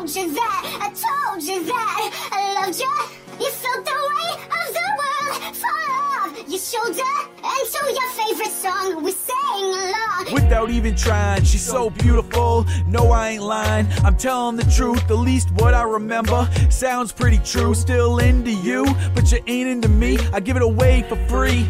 told you that, I told you that I loved you. You felt the weight of the world fall off your shoulder. And to your favorite song, we sang along. Without even trying, she's so beautiful. No, I ain't lying. I'm telling the truth, at least what I remember. Sounds pretty true, still into you, but you ain't into me. I give it away for free.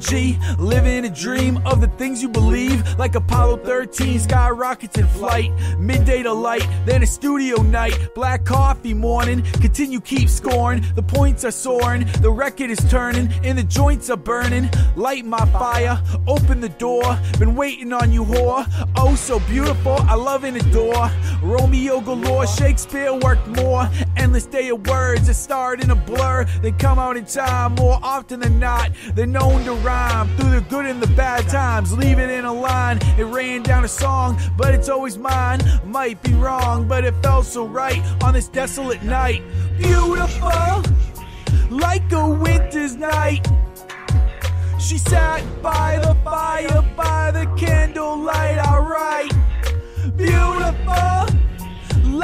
Energy, living a dream of the things you believe. Like Apollo 13, skyrockets in flight. Midday to light, then a studio night. Black coffee morning, continue keep scoring. The points are soaring, the record is turning, and the joints are burning. Light my fire, open the door. Been waiting on you, whore. Oh, so beautiful, I love and adore. Romeo galore, Shakespeare worked more. Endless day of words that start in a blur, they come out in time more often than not. They're known to rhyme through the good and the bad times. Leave it in a line, it ran down a song, but it's always mine. Might be wrong, but it felt so right on this desolate night. Beautiful, like a winter's night. She sat by the fire, by the candlelight, alright. Beautiful,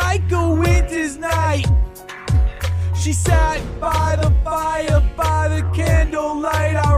like a winter's night. She sat by the fire, by the candlelight, alright.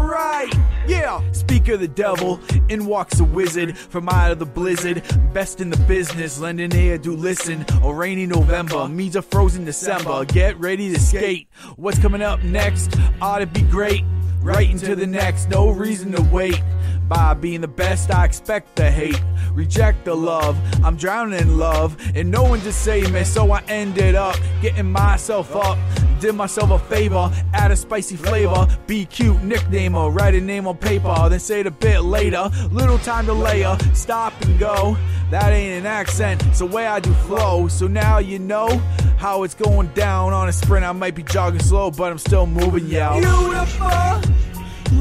Yeah, speak of the devil, in walks a wizard from out of the blizzard. Best in the business, lend an ear, do listen. A rainy November means a frozen December. Get ready to skate. What's coming up next ought to be great. Right into the next, no reason to wait. By being the best, I expect the hate. Reject the love, I'm drowning in love, and no one to save me, so I ended up getting myself up. Did myself a favor, add a spicy flavor. Be cute, nickname her, write a name on paper, then say it a bit later. Little time to layer, stop and go. That ain't an accent, it's the way I do flow. So now you know how it's going down on a sprint. I might be jogging slow, but I'm still moving, yeah. Beautiful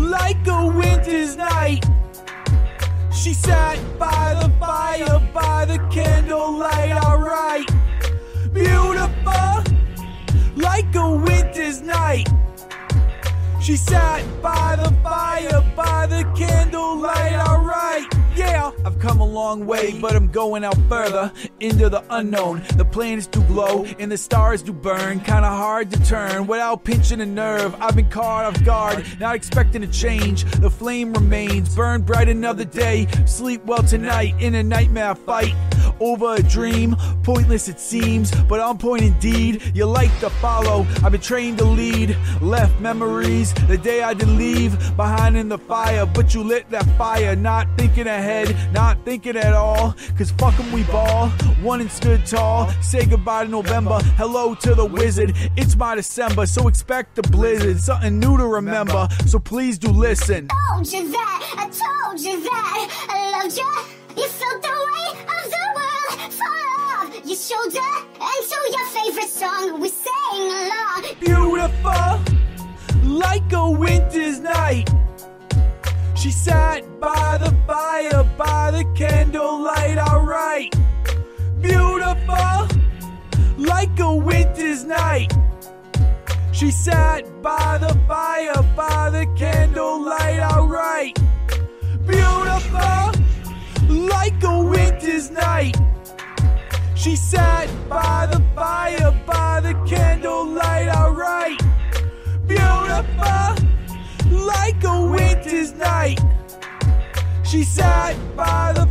like a winter's night. She sat by the fire, by the candlelight, alright. She sat by the fire, by the candlelight, alright. Yeah, I've come a long way, but I'm going out further into the unknown. The planets do glow and the stars do burn. Kinda hard to turn without pinching a nerve. I've been caught off guard, not expecting a change. The flame remains, burn bright another day. Sleep well tonight in a nightmare fight over a dream. Pointless it seems, but on point indeed. You like to follow, I've been trained to lead. Left memories the day I did leave behind in the fire, but you lit that fire, not thinking ahead, not thinking at all. Cause fuck 'em, we ball. One and stood tall. Say goodbye to November, hello to the wizard. It's my December, so expect the blizzard, something new to remember. So please do listen. told you that, I told you that I loved you. You felt the weight of the your shoulder. And to your favorite song, we sang along. beautiful, like a winter's night. She sat by the fire, by the candlelight, alright. Beautiful, like a winter's night. She sat by the fire, by the candlelight, alright. Beautiful, like a winter's night. She sat by the fire, by the candlelight, alright. Beautiful, like a winter's night. She sat by the